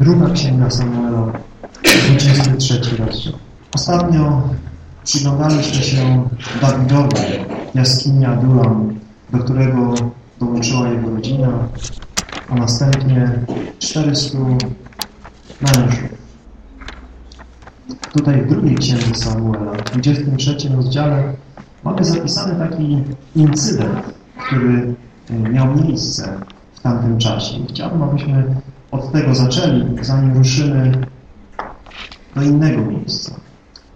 Druga Księga Samuela, 23 rozdział. Ostatnio przyglądaliśmy się Dawidowi, jaskini Adulam, do którego dołączyła jego rodzina, a następnie 400 mężów. Tutaj w drugiej księdze Samuela, w 23 rozdziale, mamy zapisany taki incydent, który e, miał miejsce w tamtym czasie. chciałbym, abyśmy od tego zaczęli, zanim ruszymy do innego miejsca.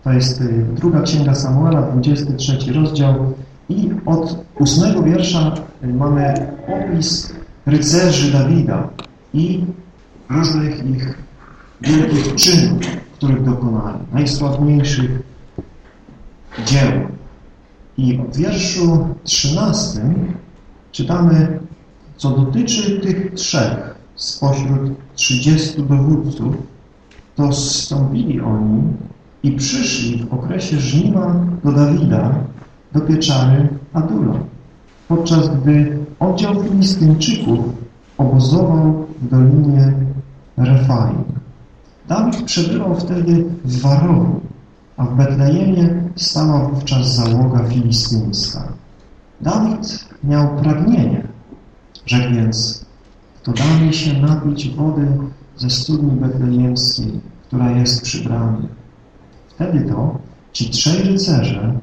To jest e, druga księga Samuela, 23 rozdział i od ósmego wiersza e, mamy opis rycerzy Dawida i różnych ich wielkich czynów, których dokonali, najsławniejszych dzieł. I w wierszu 13 czytamy, co dotyczy tych trzech spośród 30 dowódców, to zstąpili oni i przyszli w okresie żniwa do Dawida, do pieczary Adula, podczas gdy oddział Filistyńczyków obozował w dolinie Refaim. Dawid przebywał wtedy w Warowu, a w Betlejemie stała wówczas załoga filistyńska. Dawid miał pragnienie, rzekł więc, to da mi się napić wody ze studni betlejemskiej, która jest przy bramie. Wtedy to ci trzej rycerze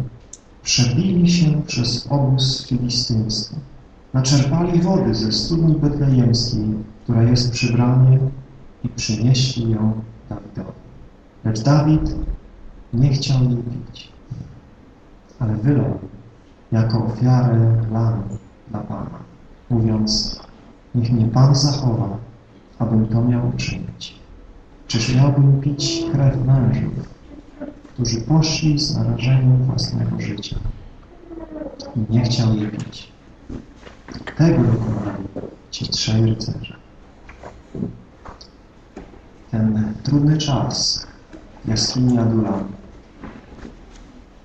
przebili się przez obóz filistyński. Naczerpali wody ze studni betlejemskiej, która jest przy bramie i przynieśli ją Dawidowi. Lecz Dawid nie chciał jej pić, ale wylał jako ofiarę lany dla Pana, mówiąc, niech mnie Pan zachowa, abym to miał uczynić. Czyż miałbym pić krew mężów, którzy poszli z narażeniem własnego życia i nie chciał jej pić. Tego dokonali ci trzej rycerze. Ten trudny czas jaskini Adulam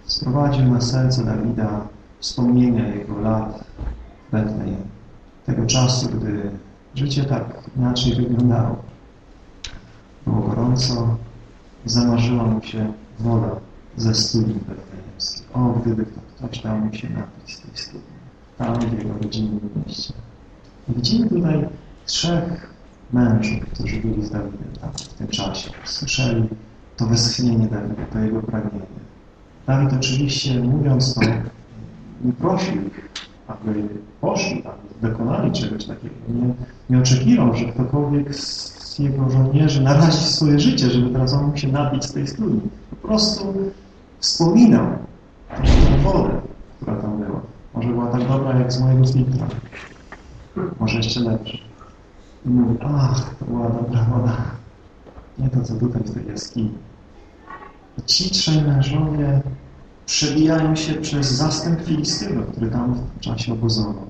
sprowadził na serce Dawida wspomnienia jego lat w Betlejem. Tego czasu, gdy życie tak inaczej wyglądało. Było gorąco, zamarzyła mu się woda ze studni betlejemskiej. O, gdyby ktoś dał mu się napić z tej studni. Tam w jego rodzinnym mieście. Widzimy tutaj trzech mężów, którzy byli z Dawidem tam w tym czasie. Słyszeli to westchnienie Dawida, to jego pragnienie. Dawid oczywiście, mówiąc to, nie prosił ich, aby poszli tam, dokonali czegoś takiego. Nie, nie oczekiwał, że ktokolwiek z jego żołnierzy narazi swoje życie, żeby teraz on mógł się napić z tej studni. Po prostu wspominał tą wodę, która tam była. Może była tak dobra jak z mojego filtra. Może jeszcze lepsza. I mówi, ach, to była dobra woda. Nie to, co tutaj w tej jaskini. I ci trzej mężowie przebijają się przez zastęp Filistynów, który tam w czasie obozował.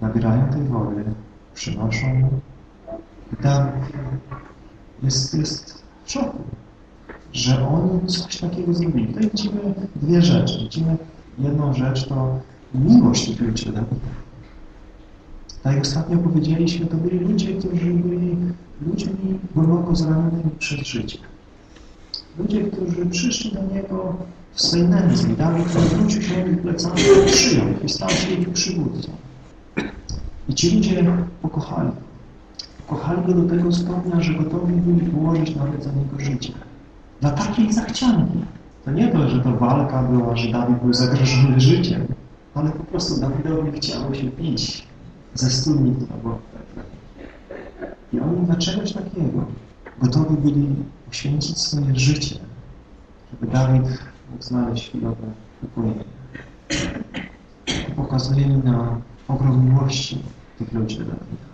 Nabierają tej wody, przynoszą i tam jest, jest w szoku, że oni coś takiego zrobili. Tutaj widzimy dwie rzeczy. Widzimy jedną rzecz, to miłość do tak jak ostatnio powiedzieliśmy, to byli ludzie, którzy byli ludźmi głęboko zranionymi przez życie. Ludzie, którzy przyszli do Niego nędzy. Dawid wrócił się ich plecami, przyjął ich i stał się ich przywódcą. I ci ludzie pokochali. Kochali Go do tego stopnia, że gotowi byli położyć nawet za Niego życie. Dla takiej zachcianki. To nie to, że to walka była, że Dawid był zagrożony życiem, ale po prostu Dawidowi chciało się pić ze studni, która I oni dla czegoś takiego gotowi byli poświęcić swoje życie, żeby Dawid znaleźć chwilowe upojenie. Pokazuje mi na ogrom miłości tych ludzi do Dawida.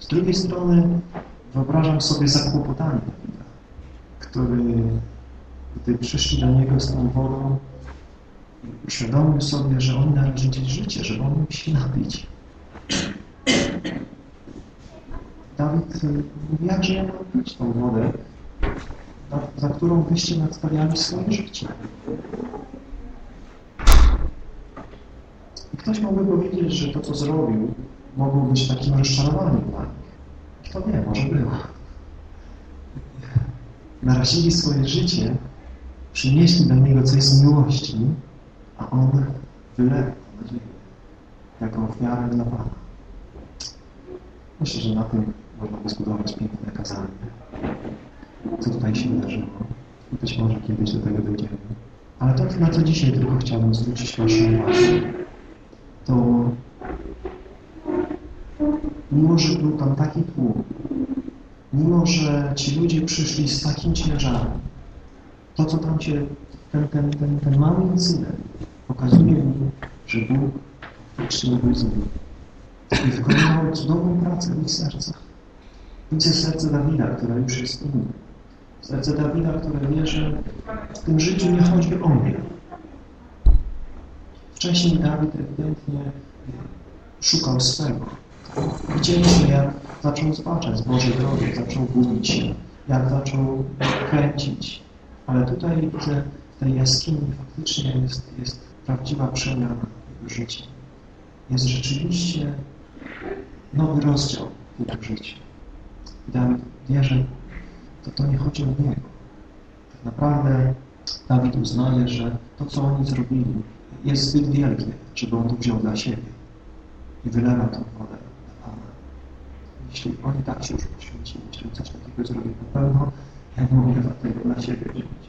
Z drugiej strony wyobrażam sobie zakłopotanie Dawida, który, gdy przyszli do niego z tą wodą, uświadomił sobie, że oni należy życie, żeby on się napić. Dawid mówi, jakże ja mam pić tą wodę, za którą wyście nadstawiali swoje życie. I ktoś mógłby powiedzieć, że to, co zrobił, mogło być takim rozczarowaniem dla nich. Kto wie, może było. narazili swoje życie, przynieśli do Niego coś z miłości, a On wylewa nadzieję jako ofiarę dla Pana. Myślę, że na tym można by zbudować piękne kazanie. Co tutaj się wydarzyło? Być może kiedyś do tego dojdziemy. Ale to, na co dzisiaj tylko chciałbym zwrócić Waszą uwagę, to mimo, że był tam taki tłum, mimo, że ci ludzie przyszli z takim ciężarem, to, co tam się, ten, ten, ten, ten mały incydent pokazuje mi, że Bóg faktycznie był z nimi i wykonywał cudowną pracę w ich sercach. Widzę serce Dawida, które już jest inne. Serce Dawida, które wie, że w tym życiu nie chodzi o mnie. Wcześniej Dawid ewidentnie szukał swego. Widzieliśmy, jak zaczął zbaczać z Bożej drogi, zaczął gubić się, jak zaczął kręcić. Ale tutaj widzę, w tej jaskini faktycznie jest, jest prawdziwa przemiana jego życia. Jest rzeczywiście nowy rozdział w jego życiu. Dawid wie, że to, to nie chodzi o niego. Tak naprawdę Dawid uznaje, że to, co oni zrobili, jest zbyt wielkie, żeby on to wziął dla siebie i wylewa tą wodę na Pana. Jeśli oni tak się już poświęcili, żeby coś takiego zrobić, na pewno ja nie mogę tego dla siebie wziąć.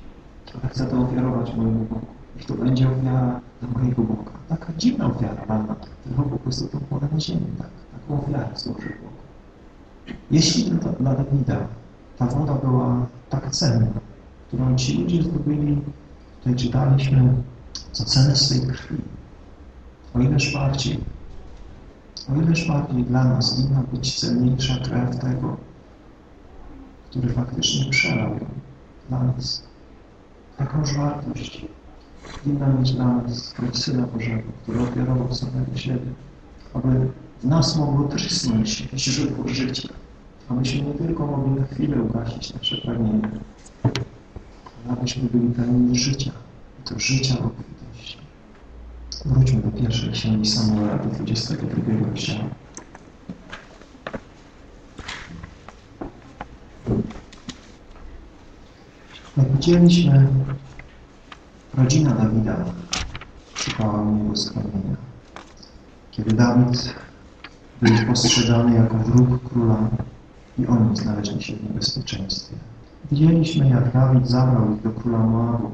Ale chcę to ofiarować mojemu Bogu. Niech to będzie ofiara dla mojego Boga. Taka dziwna ofiara Pana, tylko po prostu tą wodę na ziemi, tak? Taką ofiarę złożył Bogu. Jeśli dla Dawida ta woda była tak cenna, którą ci ludzie zdobyli, tutaj czytaliśmy, za cenę swej krwi. O ileż bardziej, o ileż bardziej dla nas winna być cenniejsza krew tego, który faktycznie przelał ją dla nas. Jakąż wartość winna mieć dla nas krew Syna Bożego, który ofiarował samego siebie, aby w nas mogło trysnąć źródło życia abyśmy nie tylko mogli na chwilę ugasić nasze pragnienia, ale abyśmy byli pełni życia, i to życia w obfitości. Wróćmy do pierwszej księgi Samuela, do 22 rozdziału. Jak widzieliśmy, rodzina Dawida szukała u niego schronienia. Kiedy Dawid był postrzegany jako wróg króla, i oni znaleźli się w niebezpieczeństwie. Widzieliśmy, jak Dawid zabrał ich do króla Moabu,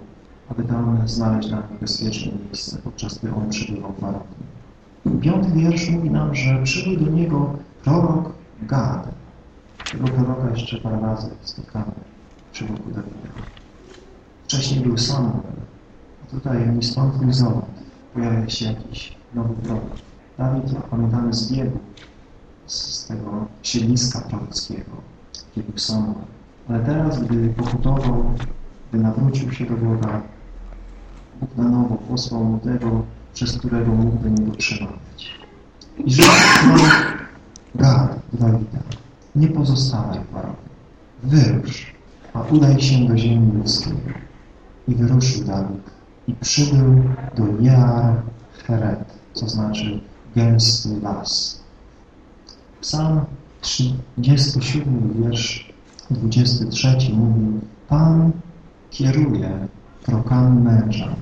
aby tam znaleźć na bezpieczne miejsce, podczas gdy on przebywał w Arabii. Piąty wiersz mówi nam, że przybył do niego prorok Gad. Tego proroka jeszcze parę razy spotkamy przy boku Dawida. Wcześniej był Samuel, a tutaj ni stąd, ni zowąd pojawia się jakiś nowy prorok. Dawid, pamiętamy, zbiegł z tego siedliska prorockiego, gdzie był. Ale teraz, gdy pokutował, gdy nawrócił się do Boga, Bóg na nowo posłał mu tego, przez którego mógł do niego przemawiać. I prorok Gad Dawida, nie pozostawaj w Barowie, wyrusz, a udaj się do ziemi ludzkiej. I wyruszył Dawid i przybył do Jear Heret, co znaczy gęsty las, Psalm 37, wiersz 23 mówi Pan kieruje krokami męża,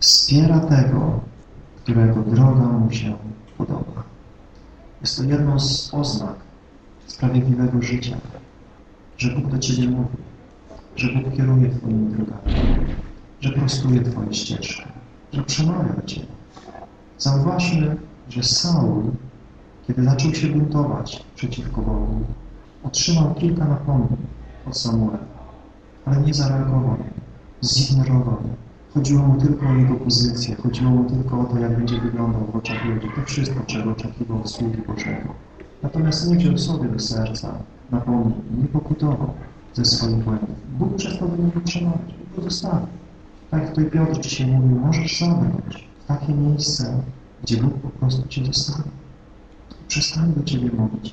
wspiera tego, którego droga mu się podoba. Jest to jedno z oznak sprawiedliwego życia, że Bóg do Ciebie mówi, że Bóg kieruje Twoimi drogami, że prostuje Twoje ścieżki, że przemawia do Ciebie. Zauważmy, że Saul kiedy zaczął się buntować przeciwko Bogu, otrzymał kilka napomnień od Samuela, ale nie zareagował, zignorował. Chodziło mu tylko o jego pozycję, chodziło mu tylko o to, jak będzie wyglądał w oczach ludzi. To wszystko, czego oczekiwał sługi Bożego. Natomiast nie wziął sobie do serca napomnień, nie pokutował ze swoich błędów. Bóg przestał do niego przemawiać, Bóg zostawił. Tak jak tutaj Piotr dzisiaj mówił, możesz zabrać w takie miejsce, gdzie Bóg po prostu Cię zostawi przestanie do Ciebie mówić.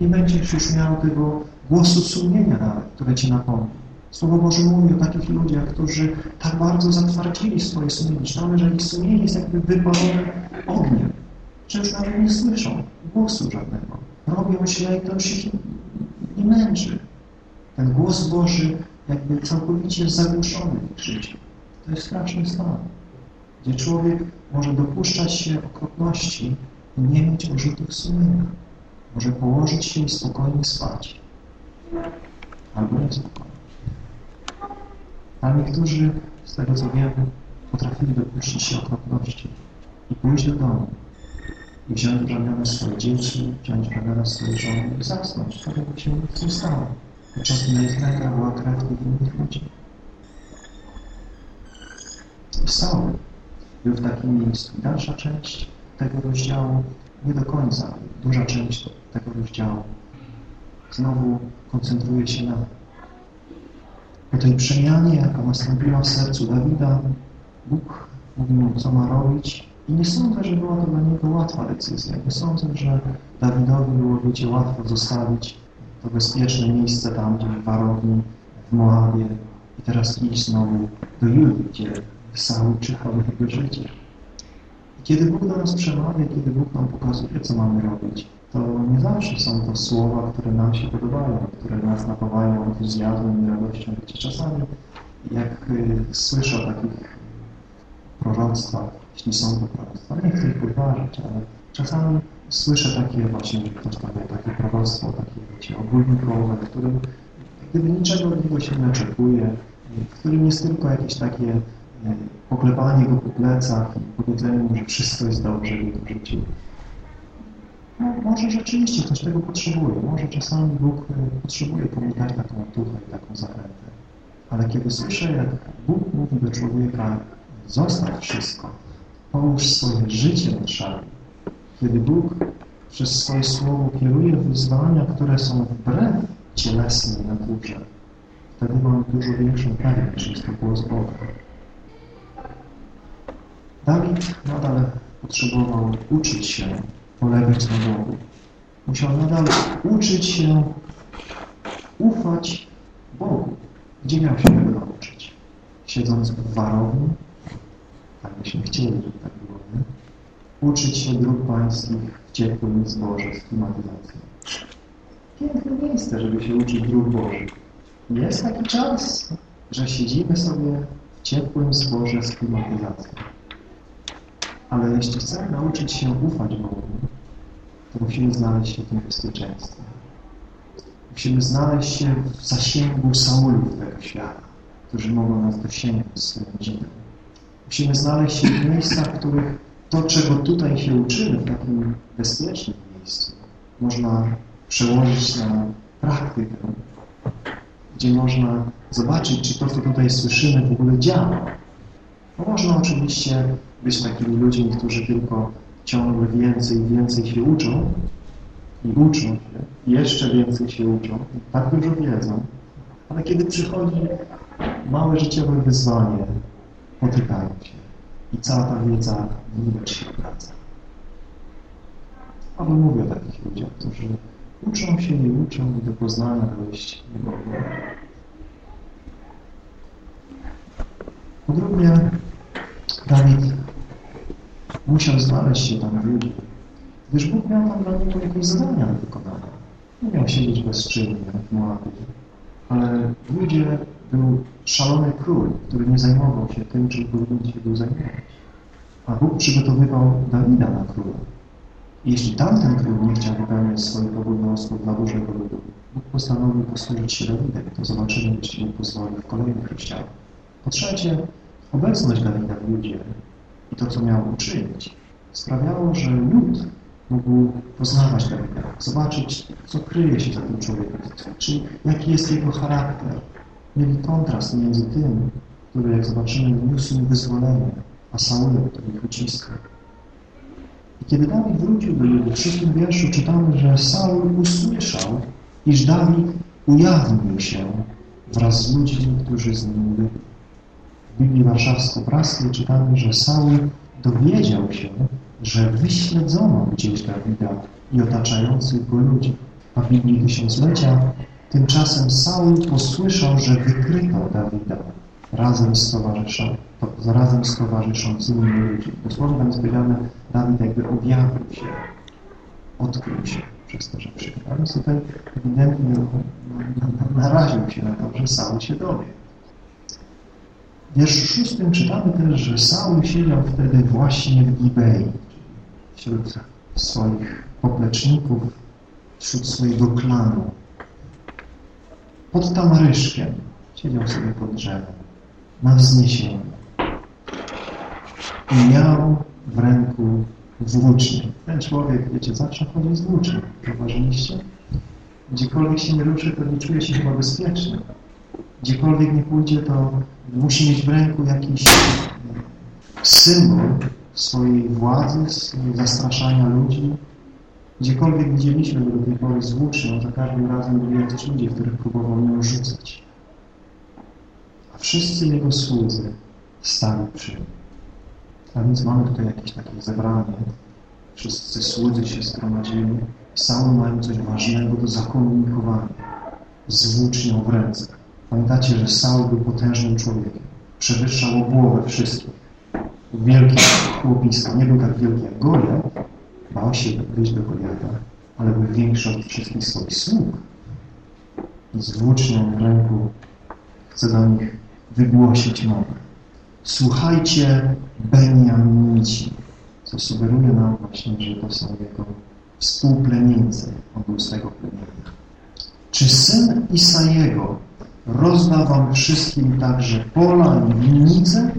I nie będziesz już miał tego głosu sumienia nawet, które Ci napomni. Słowo Boże mówi o takich ludziach, którzy tak bardzo zatwardzili swoje sumienie. Czytamy, że ich sumienie jest jakby wypalone ogniem, że już nawet nie słyszą głosu żadnego. Robią źle i to już ich nie męczy. Ten głos Boży jakby całkowicie zagłuszony w życiu. To jest straszny stan, gdzie człowiek może dopuszczać się okropności i nie mieć urzutów sumienia. Może położyć się i spokojnie spać. Albo nie spokojnie. A niektórzy, z tego co wiem, potrafili dopuścić się okropności i pójść do domu i wziąć w ramiona swoje dzieci, wziąć w ramiona swoje żony i zasnąć, tak jakby się nic nie stało. Podczas gdy na ich rękach była krew tych innych ludzi. Saul był w takim miejscu. Dalsza część tego rozdziału, nie do końca, duża część tego rozdziału znowu koncentruje się na tej przemianie, jaka nastąpiła w sercu Dawida, Bóg mówi mu, co ma robić i nie sądzę, że była to dla niego łatwa decyzja. Nie sądzę, że Dawidowi było, wiecie, łatwo zostawić to bezpieczne miejsce tam, gdzie w warowni, w Moabie i teraz iść znowu do Judy, gdzie Saul czyhał jego życie. Kiedy Bóg do nas przemawia, kiedy Bóg nam pokazuje, co mamy robić, to nie zawsze są to słowa, które nam się podobają, które nas napawają entuzjazmem i radością. Wiecie, czasami jak y, słyszę o takich proroctwach, jeśli są to proroctwa, nie chcę ich podważyć, ale czasami słyszę takie właśnie, że ktoś powie, takie proroctwo, takie wiecie, ogólnikowe, w którym gdyby niczego od niego się nie oczekuje, w którym jest tylko jakieś takie poklepanie go po plecach i powiedzenie mu, że wszystko jest dobrze w jego życiu. No, może rzeczywiście ktoś tego potrzebuje. Może czasami Bóg e, potrzebuje komuś dać taką otuchę i taką zachętę. Ale kiedy słyszę, jak Bóg mówi do człowieka zostaw wszystko, połóż swoje życie na szali, kiedy Bóg przez swoje słowo kieruje wyzwania, które są wbrew cielesnej naturze, wtedy mamy dużo większą pewność, że to było z Boga. Dawid nadal potrzebował uczyć się polegać na Bogu. Musiał nadal uczyć się ufać Bogu. Gdzie miał się tego nauczyć? Siedząc w warowni? Tak byśmy chcieli, żeby tak było, nie? Uczyć się dróg pańskich w ciepłym zboże z klimatyzacją. Piękne miejsce, żeby się uczyć dróg Bożych. Jest taki czas, że siedzimy sobie w ciepłym zboże z klimatyzacją. Ale jeśli chcemy nauczyć się ufać Bogu, to musimy znaleźć się w tym bezpieczeństwie. Musimy znaleźć się w zasięgu Saulów tego świata, którzy mogą nas dosięgnąć swoim dzidem. Musimy znaleźć się w miejscach, w których to, czego tutaj się uczymy, w takim bezpiecznym miejscu, można przełożyć na praktykę, gdzie można zobaczyć, czy to, co tutaj słyszymy, w ogóle działa. No można oczywiście być takimi ludźmi, którzy tylko ciągle więcej i więcej się uczą i uczą się, jeszcze więcej się uczą, tak dużo wiedzą, ale kiedy przychodzi małe życiowe wyzwanie, potykają się i cała ta wiedza w się obraca. Albo mówię o takich ludziach, którzy uczą się i uczą i do poznania dojść nie mogą. Po drugie, Dawid musiał znaleźć się tam w ludziach, gdyż Bóg miał tam dla niego jakieś zadania do wykonania. Nie miał siedzieć bezczynnie w Moabie, ale w ludzie był szalony król, który nie zajmował się tym, czym powinien się był zajmować. A Bóg przygotowywał Dawida na króla. I jeśli tamten król nie chciał wypełniać swoich obowiązków dla Bożego ludu, Bóg postanowił posłużyć się Dawidem. To zobaczymy, jeśli Bóg pozwoli w kolejnych rozdziałach. Po trzecie, obecność Dawida w ludzie i to, co miał uczynić, sprawiało, że lud mógł poznawać Dawida, zobaczyć, co kryje się za tym człowiekiem, czyli jaki jest jego charakter. Mieli kontrast między tym, który, jak zobaczymy, niósł im wyzwolenie, a Saulem, który ich uciskał. I kiedy Dawid wrócił do Judy, w szóstym wierszu czytamy, że Saul usłyszał, iż Dawid ujawnił się wraz z ludźmi, którzy z nim byli. Biblii Warszawsko-Praskiej czytamy, że Saul dowiedział się, że wyśledzono gdzieś Dawida i otaczających go ludzi. A w Biblii Tysiąclecia tymczasem Saul posłyszał, że wykryto Dawida razem z, towarzyszą, razem z towarzyszącymi ludźmi. Dosłownie tam jest powiedziane, Dawid jakby objawił się, odkrył się przez to, że przyjechał. A więc tutaj ewidentnie naraził się na to, że Saul się dowie. W wierszu szóstym czytamy też, że Saul siedział wtedy właśnie w Gibei, wśród swoich popleczników, wśród swojego klanu. Pod tamaryszkiem siedział sobie pod drzewem, na wzniesieniu. I miał w ręku włócznie. Ten człowiek, wiecie, zawsze chodzi z włóczni. Zauważyliście? Gdziekolwiek się nie ruszy, to nie czuje się chyba bezpieczny. Gdziekolwiek nie pójdzie, to musi mieć w ręku jakiś symbol swojej władzy, zastraszania ludzi. Gdziekolwiek widzieliśmy do tej pory z włócznią, za każdym razem byli jacyś ludzie, których próbował ją rzucać. A wszyscy jego słudzy stali przy nim. A więc mamy tutaj jakieś takie zebranie. Wszyscy słudzy się zgromadzili. Saul mają coś ważnego do zakomunikowania z włócznią w ręce. Pamiętacie, że Saul był potężnym człowiekiem. Przewyższał o głowę wszystkich. Wielki chłopisko. Nie był tak wielki jak Goliat. Bał się wyjść do Goliata, ale był większy od wszystkich swoich sług. I z włócznią w ręku chce do nich wygłosić mowę. Słuchajcie Beniaminici, co sugeruje nam właśnie, że to są jego współplemieńcy. On był tego plemienia. Czy syn Isajego rozda wam wszystkim także pola i winnice?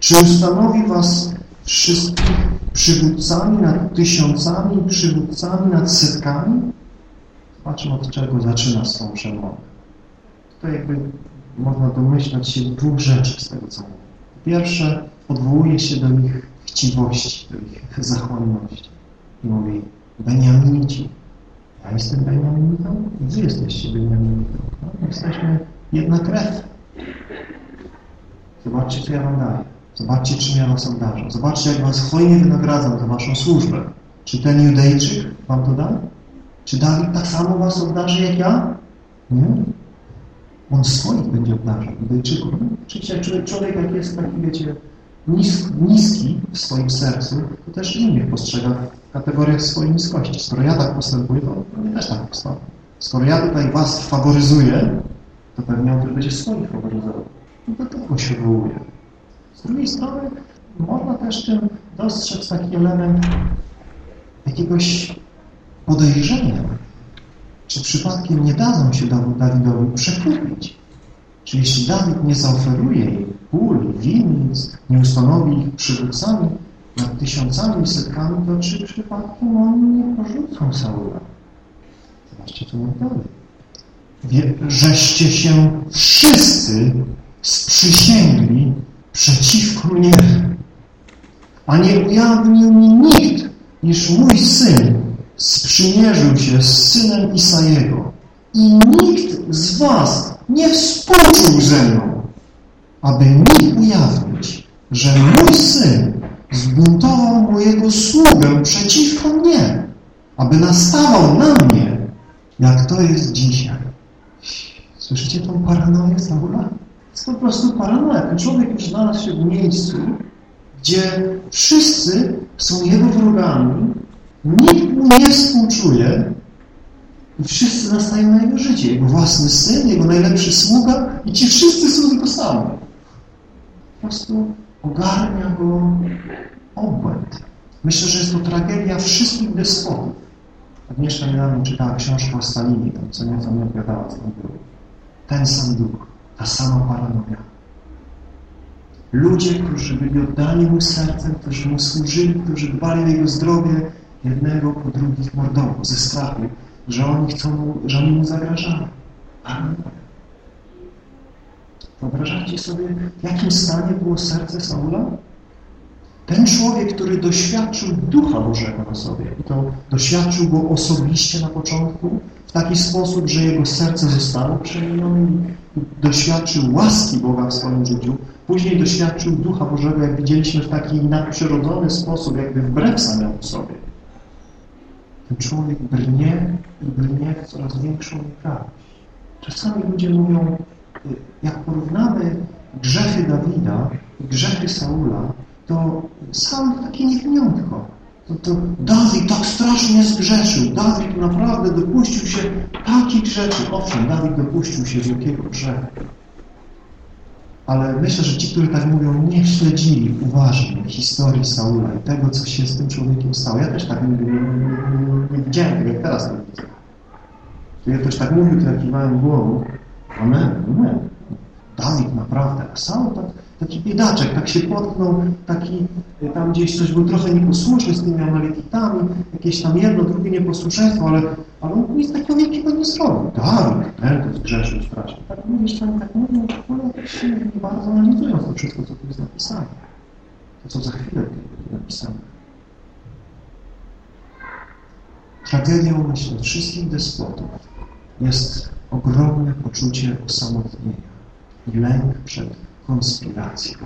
Czy ustanowi was wszystkich przywódcami nad tysiącami, przywódcami nad setkami? Zobaczmy, od czego zaczyna swą przemowę. To jakby można domyślać się dwóch rzeczy z tego, co mówi. Pierwsze, odwołuje się do ich chciwości, do ich zachłanności. I mówi, Beniaminici, ja jestem Beniaminitą, wy jesteście Beniaminitą. No, jesteśmy jedna krew. Zobaczcie, co ja wam daję. Zobaczcie, czym ja was obdarzam. Zobaczcie, jak was hojnie wynagradzam za waszą służbę. Czy ten Judejczyk wam to da? Czy Dawid tak samo was obdarzy jak ja? Nie? On swoich będzie obdarzał, Judejczyków. Oczywiście jak człowiek, jak jest taki, wiecie, nis, niski w swoim sercu, to też innych postrzega w kategoriach swojej niskości. Skoro ja tak postępuję, to on też tak postąpi. Skoro ja tutaj was faworyzuję, to pewnie on też będzie swoich faworyzował. I do tego się wywołuje. Z drugiej strony można też tym dostrzec taki element jakiegoś podejrzenia, czy przypadkiem nie dadzą się Dawidowi przekupić. Czy jeśli Dawid nie zaoferuje im pól, winnic, nie ustanowi ich przywódcami nad tysiącami setkami, to czy przypadkiem oni nie porzucą Saula? Zobaczcie, co mówi dalej. Żeście się wszyscy sprzysięgli przeciwko mnie, a nie ujawnił mi nikt, niż mój syn sprzymierzył się z synem Isajego i nikt z was nie współczuł ze mną, aby mi ujawnić, że mój syn zbuntował mojego sługę przeciwko mnie, aby nastawał na mnie, jak to jest dzisiaj. Słyszycie tą paranoję Saula? To jest po prostu paranoja. Ten człowiek już znalazł się w miejscu, gdzie wszyscy są jego wrogami, nikt mu nie współczuje i wszyscy nastają na jego życie. Jego własny syn, jego najlepszy sługa i ci wszyscy są tego samo. Po prostu ogarnia go obłęd. Myślę, że jest to tragedia wszystkich despotów. Agnieszka niedawno czytała książkę o Stalinie, tam co nieco mi opowiadała, co tam było. Ten sam duch, ta sama paranoja. Ludzie, którzy byli oddani mu sercem, którzy mu służyli, którzy dbali o jego zdrowie, jednego po drugich mordował ze strachu, że oni chcą że oni mu zagrażają. Paranoja. Wyobrażacie sobie, w jakim stanie było serce Saula? Ten człowiek, który doświadczył Ducha Bożego na sobie i to doświadczył go osobiście na początku w taki sposób, że jego serce zostało przemienione doświadczył łaski Boga w swoim życiu, później doświadczył Ducha Bożego, jak widzieliśmy, w taki nadprzyrodzony sposób, jakby wbrew samemu sobie. Ten człowiek brnie i brnie w coraz większą nieprawość. Czasami ludzie mówią, jak porównamy grzechy Dawida i grzechy Saula, to Saul takie niewiniątko. to, to Dawid tak strasznie zgrzeszył. Dawid naprawdę dopuścił się takich rzeczy. Owszem, Dawid dopuścił się wielkiego grzechu. Ale myślę, że ci, którzy tak mówią, nie śledzili uważnie historii Saula i tego, co się z tym człowiekiem stało. Ja też tak nie, nie, nie, nie widziałem tego, jak teraz to widzę. Kiedy ktoś tak mówił, to ja kiwałem głową. Amen, amen. Dawid naprawdę, a Saul tak, taki biedaczek, tak się potknął, taki tam gdzieś coś był trochę nieposłuszny z tymi amalekitami, jakieś tam jedno, drugie nieposłuszeństwo, ale, ale on nic takiego wielkiego nie zrobił. Dawid, ten zgrzeszył strasznie. Tak mówisz, tam tak mówią, ale się nie bardzo analizują to wszystko, co tu jest napisane. To, co za chwilę napisane. Tragedią, myślę, wszystkich despotów jest ogromne poczucie osamotnienia i lęk przed konspiracją,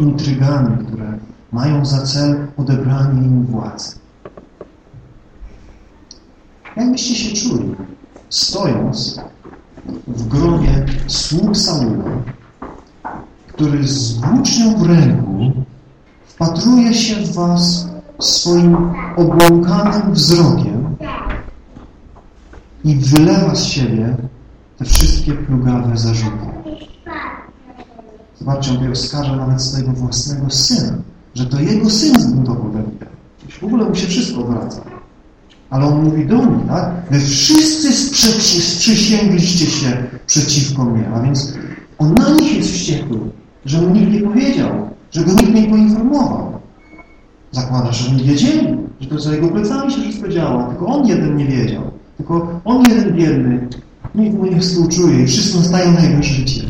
intrygami, które mają za cel odebranie im władzy. Jak byście się czuli, stojąc w gronie sług Saula, który z włócznią w ręku wpatruje się w was swoim obłąkanym wzrokiem i wylewa z siebie te wszystkie plugawe zarzuty. Zobaczcie, on tutaj oskarża nawet swojego własnego syna, że to jego syn zbudował Dawida. W ogóle mu się wszystko wraca. Ale on mówi do mnie, tak? Wy wszyscy sprzysięgliście się przeciwko mnie, a więc on na nich jest wściekły, że mu nikt nie powiedział, że go nikt nie poinformował. Zakłada, że oni wiedzieli, że to za jego plecami się wszystko działa, tylko on jeden nie wiedział. Tylko on jeden biedny, nikt mu nie współczuje i wszyscy stają na jego życie.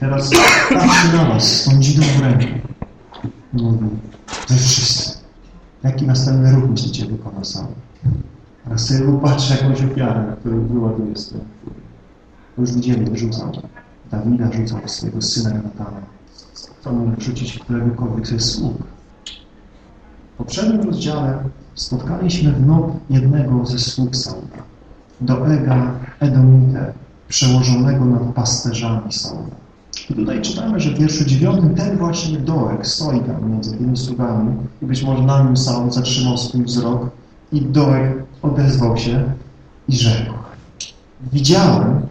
Teraz patrzy na was z tą dzidą w ręku. Mówi, wy wszyscy. Jaki następny ruch myślicie wykona sam? Teraz sobie popatrzę jakąś ofiarę, na którą wyładuje swoją furię. Już widzieli, rzucał. Dawida rzucał swojego syna Jonatana. Chcą mu rzucić któregokolwiek ze sług. W poprzednim rozdziale spotkaliśmy w noc jednego ze sług Saula, Doega Edomite, przełożonego nad pasterzami Saula. I tutaj czytamy, że w wierszu dziewiątym ten właśnie Doeg stoi tam między tymi sługami i być może na nim Saul zatrzymał swój wzrok i Doeg odezwał się i rzekł Widziałem,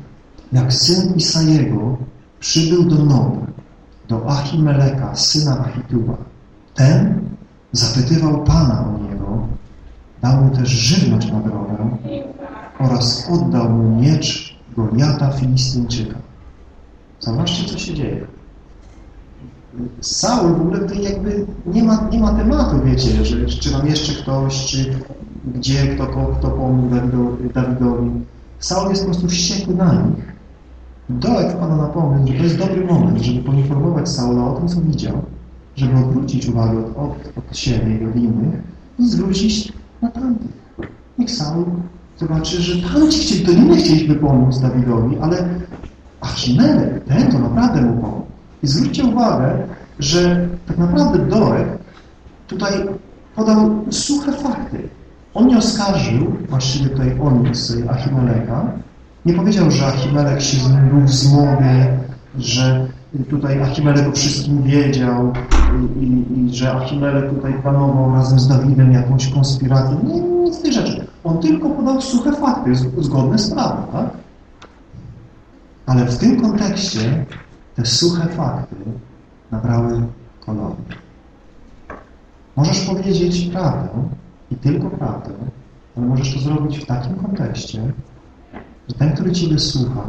jak syn Isajego przybył do Nobu, do Achimeleka, syna Achituba. Ten zapytywał Pana o niego, dał mu też żywność na drogę oraz oddał mu miecz Goliata Filistyńczyka. Zobaczcie, co się dzieje. Saul w ogóle tutaj jakby nie ma, nie ma tematu, wiecie, że czy tam jeszcze ktoś, czy gdzie, kto, kto pomógł Dawidowi. Saul jest po prostu wściekły na nich. Dołek wpada na pomysł, że to jest dobry moment, żeby poinformować Saula o tym, co widział, żeby odwrócić uwagę od, od, od siebie i od innych i zwrócić na tamtych. Niech Saul zobaczy, że tamci chcieli, to nie my chcieliśmy pomóc Dawidowi, ale Achimelek, ten to naprawdę mu pomógł. I zwróćcie uwagę, że tak naprawdę Doeg tutaj podał suche fakty. On nie oskarżył, właściwie tutaj on Achimeleka, nie powiedział, że Achimelek się z w zmowie, że tutaj Achimelek o wszystkim wiedział i, i, i, że Achimelek tutaj planował razem z Dawidem jakąś konspirację. Nie, nic z tej rzeczy. On tylko podał suche fakty, zgodne z prawem, tak? Ale w tym kontekście te suche fakty nabrały koloru. Możesz powiedzieć prawdę i tylko prawdę, ale możesz to zrobić w takim kontekście, że ten, który Ciebie słucha,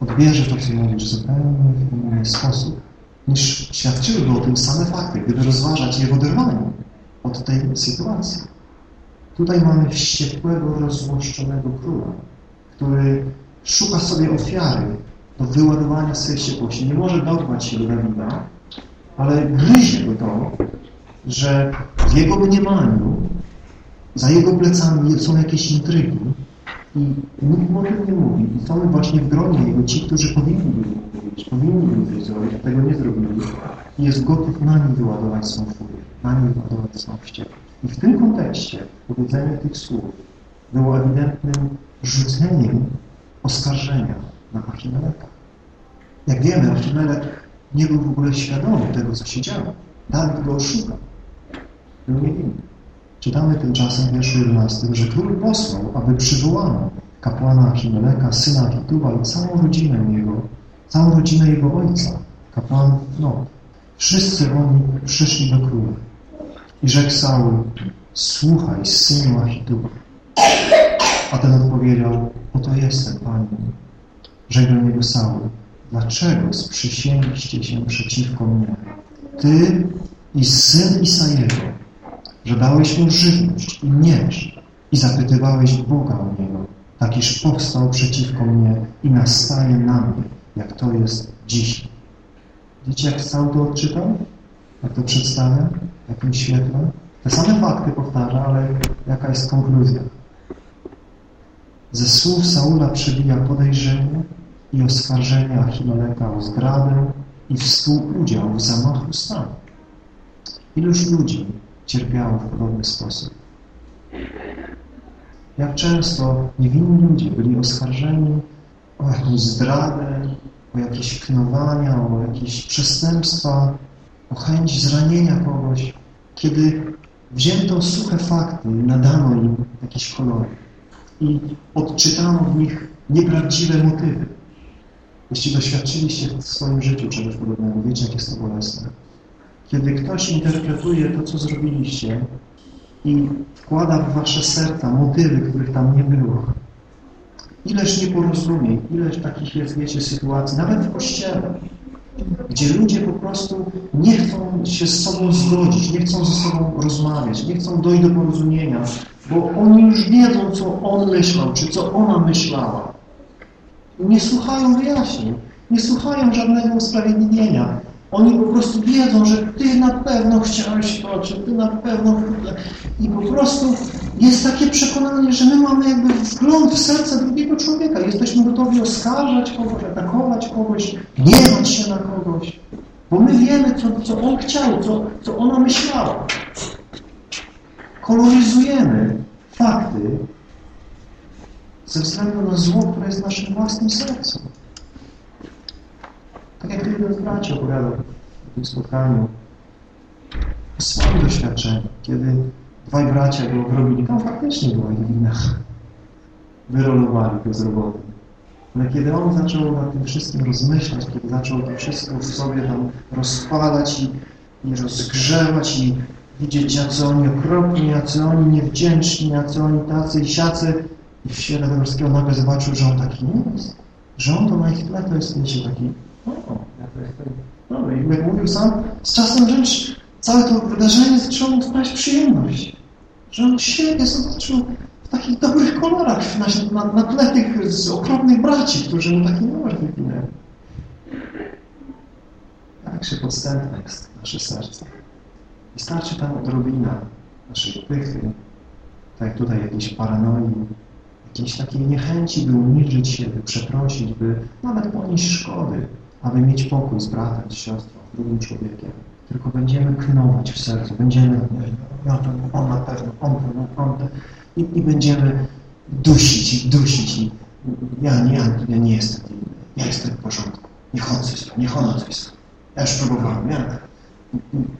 odbierze to, co mówisz zupełnie w inny sposób, niż świadczyłyby o tym same fakty, gdyby rozważać je w oderwaniu od tej sytuacji. Tutaj mamy wściekłego, rozzłoszczonego króla, który szuka sobie ofiary do wyładowania swojej wściekłości. Nie może dorwać się do Dawida, ale gryzie go to, że w jego mniemaniu za jego plecami są jakieś intrygi i nikt mu o tym nie mówi. I są właśnie w gronie jego ci, którzy powinni byli mówić, powinni byli zrobić, a tego nie zrobili. I jest gotów na nim wyładować swą furię, na nim wyładować swą wściekłość. I w tym kontekście powiedzenie tych słów było ewidentnym rzuceniem oskarżenia na Achimeleka. Jak wiemy, Achimelek nie był w ogóle świadomy tego, co się działo. Dawid go oszukał. Był niewinny. Czytamy tymczasem w wierszu 11, że król posłał, aby przywołano kapłana Achimeleka, syna Akituba i całą rodzinę jego, całą rodzinę jego ojca, kapłan no, Wszyscy oni przyszli do króla. I rzekł Saul, słuchaj, synu Achituba. A ten odpowiedział, oto jestem, Panie. Do niego Saul, dlaczego sprzysięgliście się przeciwko mnie? Ty i syn Isajego, że dałeś mu żywność i miecz i zapytywałeś Boga o niego, takiż powstał przeciwko mnie i nastaje na mnie, jak to jest dziś. Widzicie, jak sam to odczytał? Jak to przedstawia? W jakim świetle? Te same fakty powtarza, ale jaka jest konkluzja? Ze słów Saula przebija podejrzenie i oskarżenie Achimeleka o zdradę i współudział w zamachu stanu. Iluż ludzi cierpiało w podobny sposób? Jak często niewinni ludzie byli oskarżeni o jakąś zdradę, o jakieś knowania, o jakieś przestępstwa, o chęć zranienia kogoś, kiedy wzięto suche fakty i nadano im jakieś kolory i odczytano w nich nieprawdziwe motywy. Jeśli doświadczyliście w swoim życiu czegoś podobnego, wiecie, jak jest to bolesne. Kiedy ktoś interpretuje to, co zrobiliście i wkłada w wasze serca motywy, których tam nie było, Ileż nieporozumień, ileż takich jest, wiecie, sytuacji, nawet w Kościele, gdzie ludzie po prostu nie chcą się z sobą zgodzić, nie chcą ze sobą rozmawiać, nie chcą dojść do porozumienia, bo oni już wiedzą, co on myślał, czy co ona myślała. Nie słuchają wyjaśnień, nie słuchają żadnego usprawiedliwienia. Oni po prostu wiedzą, że Ty na pewno chciałeś to, czy Ty na pewno... I po prostu jest takie przekonanie, że my mamy jakby wgląd w serce drugiego człowieka. Jesteśmy gotowi oskarżać kogoś, atakować kogoś, gniewać się na kogoś. Bo my wiemy, co, co on chciał, co, co ona myślała. Koloryzujemy fakty ze względu na zło, które jest w naszym własnym sercu. Tak jak jeden z braci opowiadał w tym spotkaniu o swoim doświadczeniu, kiedy dwaj bracia go robili, tam faktycznie była ich wina. Wyrolowali go z roboty. Ale kiedy on zaczął nad tym wszystkim rozmyślać, kiedy zaczął to wszystko w sobie tam rozpalać i, i rozgrzewać i widzieć, jacy oni okropni, jacy oni niewdzięczni, jacy oni tacy i siacy, i w świetle tego nagle zobaczył, że on taki nie jest. Że on to na ich tle to jest wiecie, taki no, no i jak mówił sam, z czasem rzecz, całe to wydarzenie zaczęło mu sprawiać przyjemność. Że on siebie zobaczył w takich dobrych kolorach na, na, na tle tych okropnych braci, którzy mu taki numer wypinęli. Jakże podstępne jest nasze serce. Wystarczy tam odrobina naszej pychy, tak jak tutaj jakiejś paranoi, jakiejś takiej niechęci, by uniżyć się, by przeprosić, by nawet ponieść szkody, aby mieć pokój z bratem, z siostrą, z drugim człowiekiem. Tylko będziemy knować w sercu, będziemy, ja to, on na pewno, on to, on to, i, i będziemy dusić i dusić i ja nie, ja, ja nie jestem inny, ja jestem w porządku, niech on coś niech ona coś. Ja już próbowałem, ja.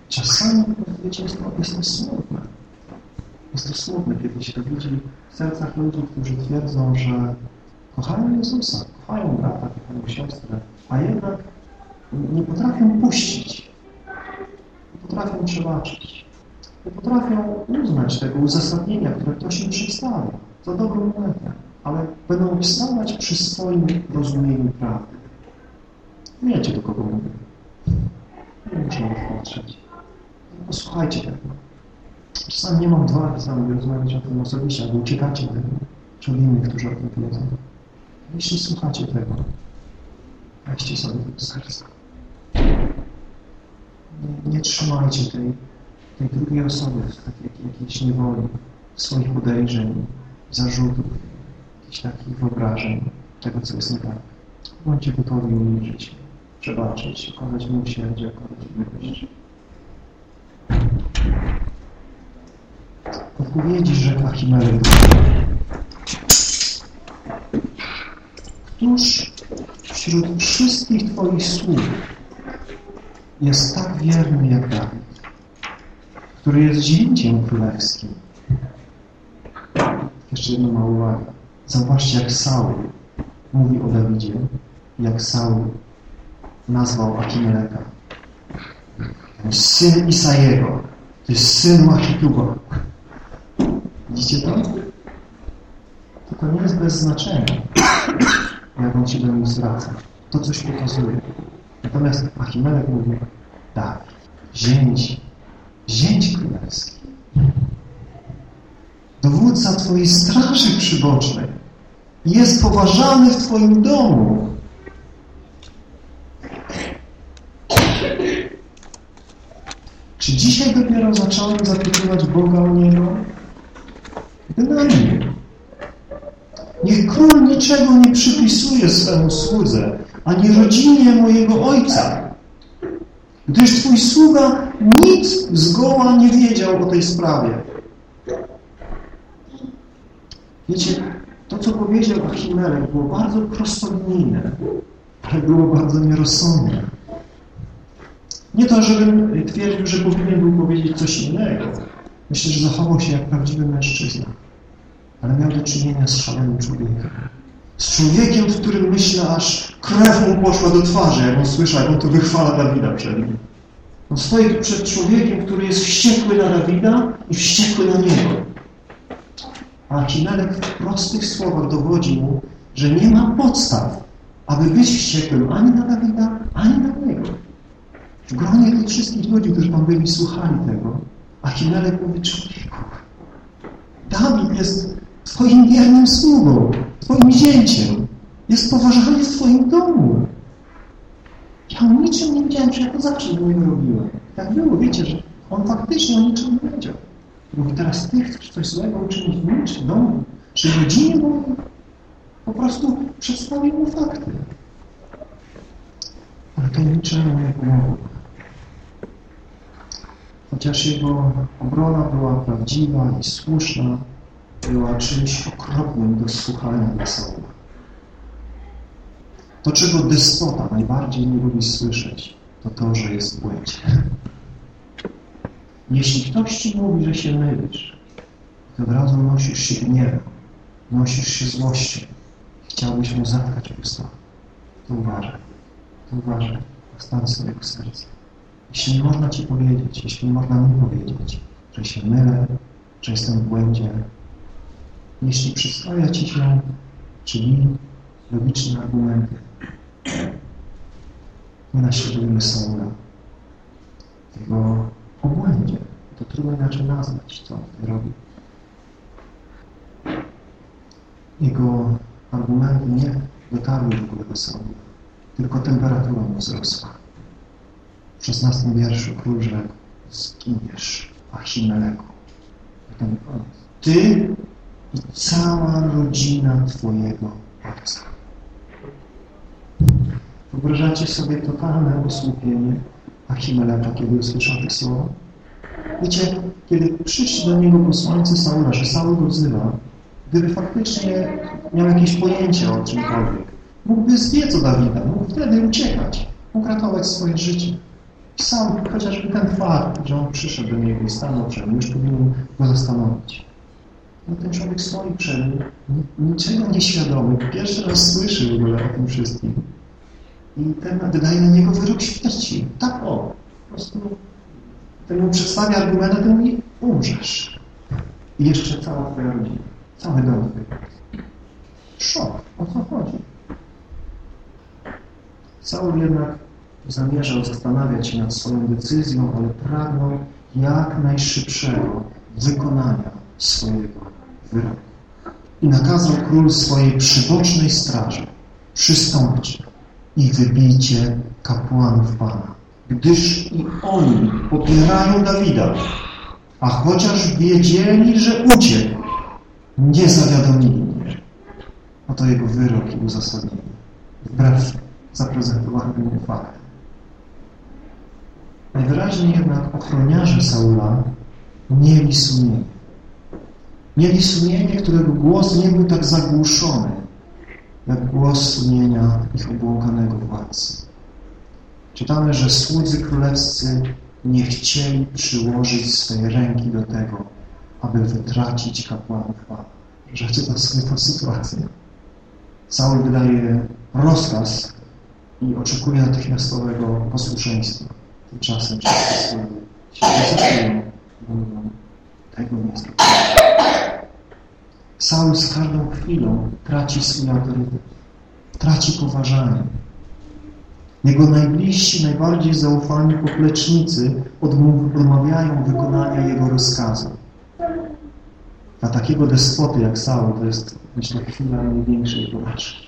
Czasami, jest to, jest to smutne. Jest to smutne, kiedy się widzi w sercach ludzi, którzy twierdzą, że kochają Jezusa, kochają brata, kochają siostrę, a jednak nie potrafią puścić, nie potrafią przebaczyć, nie potrafią uznać tego uzasadnienia, które ktoś im przedstawia za dobrą monetę, ale będą wstawać przy swoim rozumieniu prawdy. Wiecie, do kogo mówię. Nie to patrzeć. Posłuchajcie tego. Czasami nie mam dwa z wami rozmawiać o tym osobiście, albo uciekacie tego, od innych, którzy o tym wiedzą. Jeśli słuchacie tego, weźcie sobie do serca. Nie, nie trzymajcie tej, tej drugiej osoby w takiej jakiejś niewoli, swoich podejrzeń, zarzutów, jakichś takich wyobrażeń tego, co jest nie tak. Bądźcie gotowi umilczyć, przebaczyć, okazać miłosierdzie, okazać miłość. Odpowiedzi rzekł Achimelek Któż wśród wszystkich Twoich słów jest tak wierny jak Dawid? który jest zięciem królewskim. Jeszcze jedna mała uwaga. Zobaczcie, jak Saul mówi o Dawidzie, jak Saul nazwał Achimeleka. Syn Isajego. To jest syn Machituba. Widzicie to? To, to nie jest bez znaczenia, jak on się do nich zwraca. To coś pokazuje. Natomiast Achimelek mówi, tak, zięć, zięć królewski. Dowódca Twojej straży przybocznej jest poważany w Twoim domu. Czy dzisiaj dopiero zacząłem zapytywać Boga o Niego? Bynajmniej. Niech król niczego nie przypisuje swemu słudze, ani rodzinie mojego ojca. Gdyż Twój sługa nic zgoła nie wiedział o tej sprawie. Wiecie, to co powiedział Achimelek było bardzo prostolinijne, ale było bardzo nierozsądne. Nie to, żebym twierdził, że powinien był powiedzieć coś innego. Myślę, że zachował się jak prawdziwy mężczyzna. Ale miał do czynienia z szalonym człowiekiem. Z człowiekiem, w którym myślę, aż krew mu poszła do twarzy, jak on słyszał, jak on tu wychwala Dawida przed nim. On stoi przed człowiekiem, który jest wściekły na Dawida i wściekły na niego. A Achimelek w prostych słowach dowodzi mu, że nie ma podstaw, aby być wściekłym ani na Dawida, ani na niego. W gronie tych wszystkich ludzi, którzy tam byli, słuchali tego, Achimelek mówi, człowieku, Dawid jest Twoim wiernym sługą, Twoim zięciem. Jest poważany w Twoim domu. Ja o niczym nie wiedziałem, że ja to zawsze do niego robiłem. Tak było, wiecie, że on faktycznie o niczym nie wiedział. Mówi, teraz Ty chcesz coś złego uczynić w nim, czy domu, czy rodzinie bo Po prostu przedstawił mu fakty. Ale to niczemu nie pomogło. Chociaż jego obrona była prawdziwa i słuszna, była czymś okropnym do słuchania dla Saula. To, czego despota najbardziej nie lubi słyszeć, to to, że jest w błędzie. Jeśli ktoś ci mówi, że się mylisz, to od razu nosisz się gniewem, nosisz się złością, chciałbyś mu zatkać usta, to uważaj, to uważaj o stan swojego serca. Jeśli nie można Ci powiedzieć, jeśli nie można mi powiedzieć, że się mylę, że jestem w błędzie, jeśli przedstawia Ci się, czyli logiczne argumenty, nie naśladujmy Saula, jego obłędzie. To trudno inaczej nazwać, co on robi. Jego argumenty nie dotarły do Saula, tylko temperatura mu wzrosła. W szesnastym wierszu król rzekł, zginiesz, Achimeleku. Ty i cała rodzina Twojego Ojca. Wyobrażacie sobie totalne osłupienie Achimeleka, kiedy usłyszał te słowa? Wiecie, kiedy przyszli do niego posłańcy Saula, że Saul go wzywa, gdyby faktycznie miał jakieś pojęcie o czymkolwiek, mógłby zbiec od Dawida, mógł wtedy uciekać, mógł ratować swoje życie. Sam chociażby ten fakt, że on przyszedł do niego i stanął przed nim, już powinien go zastanowić. No ten człowiek stoi przed nim, niczego nieświadomy, pierwszy raz słyszy w ogóle o tym wszystkim. I ten wydaje na niego wyrok śmierci. Tak o, po prostu ten mu przedstawia argument, a ty mówi, umrzesz. I jeszcze cała twoja rodzina, cały dom twój. Szok, o co chodzi? Saul jednak zamierzał zastanawiać się nad swoją decyzją, ale pragnął jak najszybszego wykonania swojego wyroku. I nakazał król swojej przybocznej straży przystąpcie i wybijcie kapłanów Pana, gdyż i oni popierają Dawida, a chociaż wiedzieli, że uciekł, nie zawiadomili mnie. Oto jego wyrok i uzasadnienie, wbrew zaprezentowanym faktom. Najwyraźniej jednak ochroniarze Saula mieli sumienie. Mieli sumienie, którego głos nie był tak zagłuszony, jak głos sumienia ich obłąkanego władcy. Czytamy, że słudzy królewscy nie chcieli przyłożyć swojej ręki do tego, aby wytracić kapłanów Pana. Rzeczy to sytuację. Saul wydaje rozkaz i oczekuje natychmiastowego posłuszeństwa. Tymczasem wszyscy się wycofują mówią, tego nie zrobię. Saul z każdą chwilą traci swój autorytet, traci poważanie. Jego najbliżsi, najbardziej zaufani poplecznicy odmawiają wykonania jego rozkazu. Dla takiego despoty jak Saul to jest, myślę, chwila największej porażki.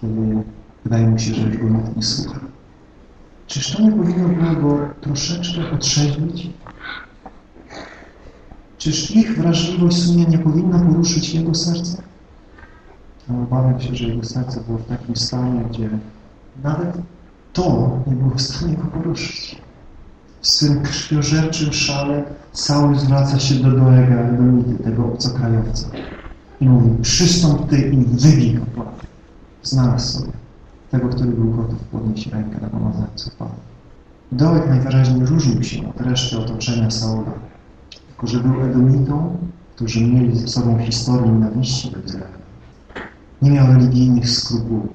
Kiedy wydaje mu się, że już go nikt nie słucha. Czyż to nie powinno było go troszeczkę otrzeźwić? Czyż ich wrażliwość sumienia nie powinna poruszyć jego serce? No, obawiam się, że jego serce było w takim stanie, gdzie nawet to nie było w stanie go poruszyć. W swym krwiożerczym szale Saul zwraca się do Doega Edomity, tego obcokrajowca i mówi, przystąp ty i wybij go Znalazł sobie tego, który był gotów podnieść rękę na pomazanicu Pana. Dołek najwyraźniej różnił się od reszty otoczenia Saula, tylko że był Edomitą, którzy mieli ze sobą historię nienawiści do Izraela. Nie miał religijnych skrupułów.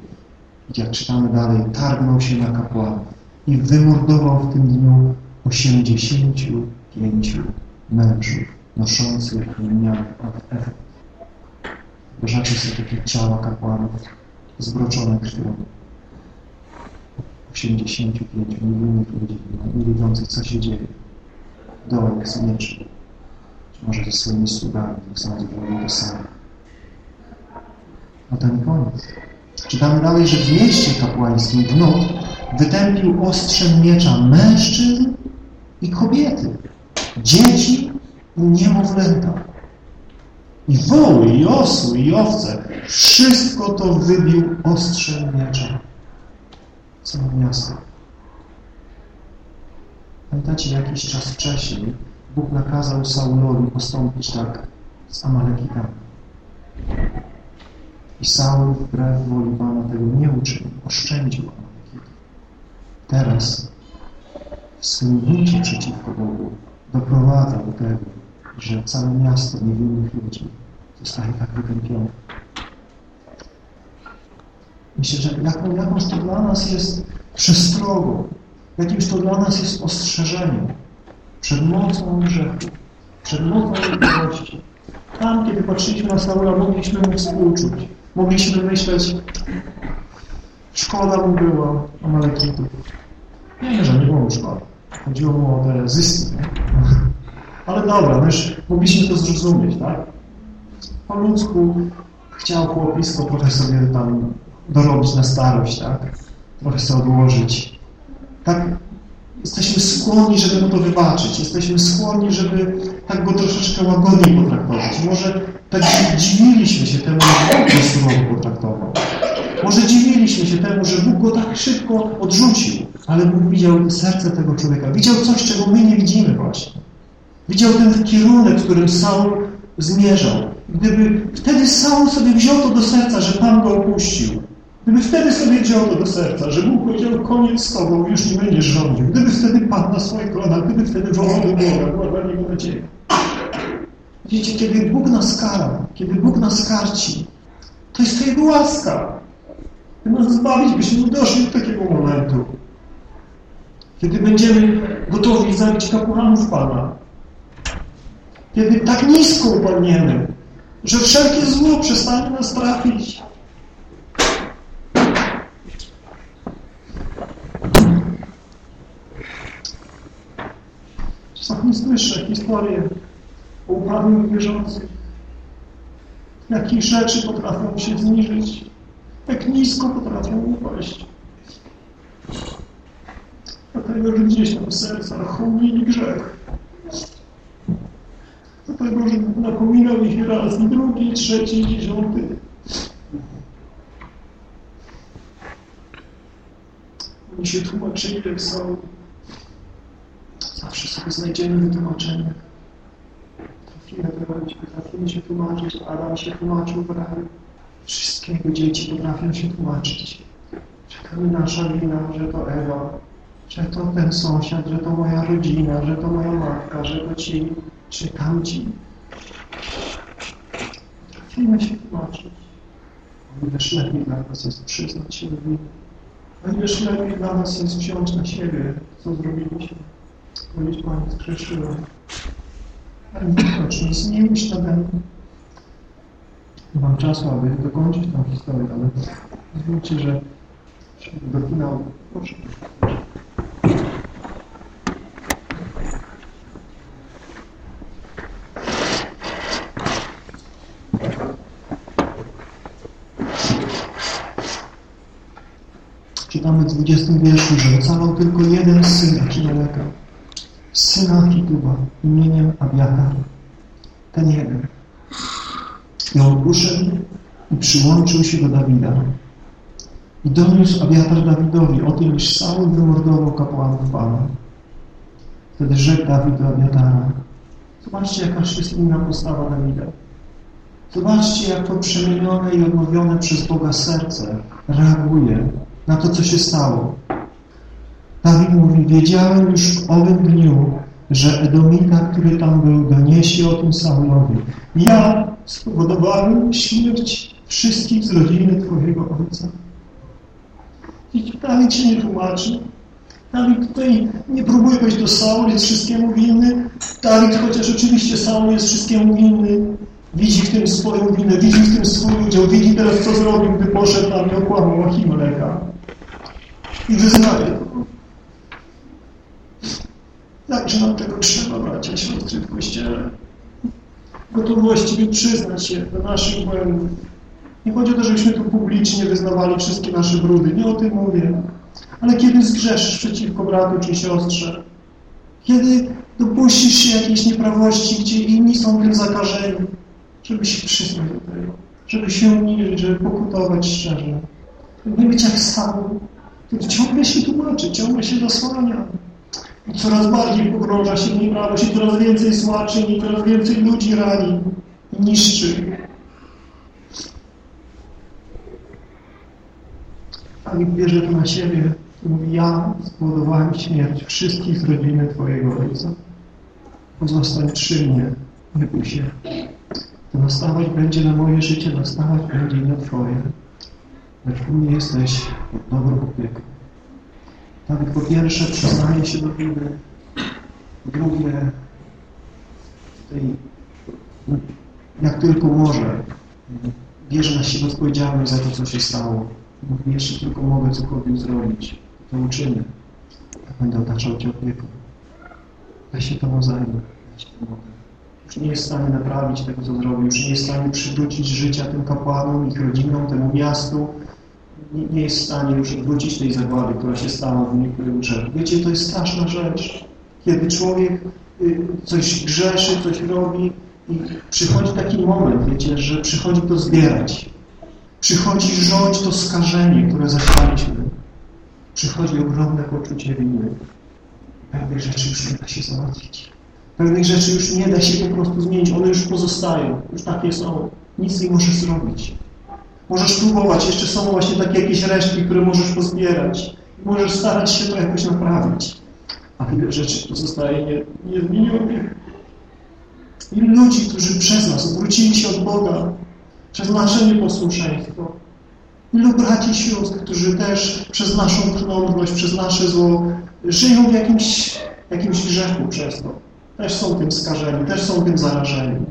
Jak czytamy dalej, targnął się na kapłanów i wymordował w tym dniu 85 mężów noszących lniany efekt. Wyobraźcie sobie takie ciała kapłanów zbroczone krwią. 85 milionów ludzi, nie wiedzących, co się dzieje. Dołek z mieczem, czy może ze swoimi sługami, zasadzie robią to samo. A ten koniec. Czytamy dalej, że w mieście kapłańskim w wytępił ostrzem miecza mężczyzn i kobiety, dzieci i niemowlęta. I woły, i osły, i owce. Wszystko to wybił ostrzem miecza całe miasto. Pamiętacie, jakiś czas wcześniej Bóg nakazał Saulowi postąpić tak z Amalekitami. I Saul wbrew woli Pana tego nie uczynił, oszczędził Amalekitów. Teraz w swym buncie przeciwko Bogu doprowadza do tego, że całe miasto niewinnych ludzi zostaje tak wytępione. Myślę, że jaką, jakąś to dla nas jest przestrogą, jakimś to dla nas jest ostrzeżeniem przed mocą grzechu, przed mocą miłości. Tam, kiedy patrzyliśmy na Saula, mogliśmy mu współczuć. Mogliśmy myśleć, szkoda mu było Amalekitów. Nie, że nie było mu szkoda. Chodziło mu o te zyski. Nie? Ale dobra, my już mogliśmy to zrozumieć, tak? Po ludzku chciał chłopisko trochę sobie tam dorobić na starość, tak? Trochę sobie odłożyć. Tak jesteśmy skłonni, żeby mu to wybaczyć. Jesteśmy skłonni, żeby tak go troszeczkę łagodniej potraktować. Może tak dziwiliśmy się temu, że Bóg go surowo potraktował. Może dziwiliśmy się temu, że Bóg go tak szybko odrzucił, ale Bóg widział serce tego człowieka. Widział coś, czego my nie widzimy właśnie. Widział ten kierunek, w którym Saul zmierzał. Gdyby wtedy Saul sobie wziął to do serca, że Pan go opuścił, Gdyby wtedy sobie wziął to do serca, że Bóg powiedział, koniec z Tobą, już nie będziesz rządził. Gdyby wtedy padł na swoje kolana, gdyby wtedy wołał do Boga, była dla Niego nadzieja. Wiecie, kiedy Bóg nas kara, kiedy Bóg nas karci, to jest Jego łaska. By nas zbawić, byśmy nie doszli do takiego momentu. Kiedy będziemy gotowi zabić kapłanów Pana. Kiedy tak nisko upadniemy, że wszelkie zło przestanie nas trafić. Czasami słyszę historie o upadłych wierzących. Jakich rzeczy potrafią się zniżyć, jak nisko potrafią upaść. Dlatego, że gdzieś tam w sercach chłonili grzech. Dlatego, że napominał ich raz, drugi, trzeci, dziesiąty. Oni się tłumaczyli, jak są Zawsze sobie znajdziemy wytłumaczenie. Trafimy wyrobić, potrafimy się tłumaczyć. Adam się tłumaczył w raju. Wszystkie dzieci potrafią się tłumaczyć. Że to nasza wina, że to Ewa, że to ten sąsiad, że to moja rodzina, że to moja matka, że to ci, czy tamci. Potrafimy się tłumaczyć. O ileż lepiej dla nas jest przyznać się do winy. Ileż lepiej dla nas jest wziąć na siebie, co zrobiliśmy. Powiedzieć, Panie, zgrzeszyłem. Ale nie chodź, nie zmienisz nade mną. Nie mam czasu, aby dokończyć tę historię, ale pozwólcie, że do finału. Proszę. Czytamy w 20 wierszu, że ocalał tylko jeden syn Achimeleka, syna Hituba imieniem Abiatar. Ten jeden. I on uszedł i przyłączył się do Dawida. I doniósł Abiatar Dawidowi o tym, iż Saul wymordował kapłanów Pana. Wtedy rzekł Dawid do Abiatara. Zobaczcie, jaka jest inna postawa Dawida. Zobaczcie, jak to przemienione i odnowione przez Boga serce reaguje na to, co się stało. Dawid mówi, wiedziałem już w owym dniu, że Edomita, który tam był, doniesie o tym Saulowi. Ja spowodowałem śmierć wszystkich z rodziny Twojego ojca. I Dawid się nie tłumaczy. Dawid tutaj nie próbuje powiedzieć, to Saul jest wszystkiemu winny. Dawid, chociaż oczywiście Saul jest wszystkiemu winny, widzi w tym swoją winę, widzi w tym swój udział, widzi teraz, co zrobił, gdy poszedł tam i okłamał Achimeleka. I wyznaje to. Jakże nam tego trzeba, bracia siostry w Kościele? Gotowość właściwie przyznać się do naszych błędów. Nie chodzi o to, żebyśmy tu publicznie wyznawali wszystkie nasze brudy. Nie o tym mówię. Ale kiedy zgrzeszysz przeciwko bratu czy siostrze, kiedy dopuścisz się jakiejś nieprawości, gdzie inni są tym zakażeni, żeby się przyznać do tego, żeby się uniżyć, żeby pokutować szczerze. Nie być jak sam, który ciągle się tłumaczy, ciągle się zasłania. Coraz bardziej pogrąża się w nieprawość i coraz więcej słaczyń i coraz więcej ludzi rani i niszczy. Dawid bierze to na siebie mówi, ja spowodowałem śmierć wszystkich z rodziny Twojego Ojca. Pozostań przy mnie, nie bój się. To nastawać będzie na moje życie, nastawać będzie na Twoje. Lecz u mnie jesteś pod dobrą opieką. Dawid po pierwsze przyznaje się do winy, po drugie tej, jak tylko może bierze na siebie odpowiedzialność za to, co się stało. Mówi, jeszcze tylko mogę cokolwiek zrobić, to uczynię. Ja będę otaczał Cię opieką. Ja się Tobą zajmę. Ja się pomogę. Już nie jest w stanie naprawić tego, co zrobił. Już nie jest w stanie przywrócić życia tym kapłanom, ich rodzinom, temu miastu. Nie, nie jest w stanie już odwrócić tej zagłady, która się stała w niektórym grzechu. Wiecie, to jest straszna rzecz. Kiedy człowiek y, coś grzeszy, coś robi i przychodzi taki moment, wiecie, że przychodzi to zbierać. Przychodzi rządź to skażenie, które zasialiśmy. Przychodzi ogromne poczucie winy. Pewnych rzeczy już nie da się załatwić. Pewnych rzeczy już nie da się po prostu zmienić. One już pozostają. Już takie są. Nic nie możesz zrobić. Możesz próbować. Jeszcze są właśnie takie jakieś resztki, które możesz pozbierać. Możesz starać się to jakoś naprawić. A wiele rzeczy pozostaje nie, niezmienionych. Ilu ludzi, którzy przez nas odwrócili się od Boga, przez nasze nieposłuszeństwo. Ilu braci i sióstr, którzy też przez naszą krnąbrność, przez nasze zło żyją w jakimś, jakimś grzechu przez to. Też są tym skażeni, też są tym zarażeni.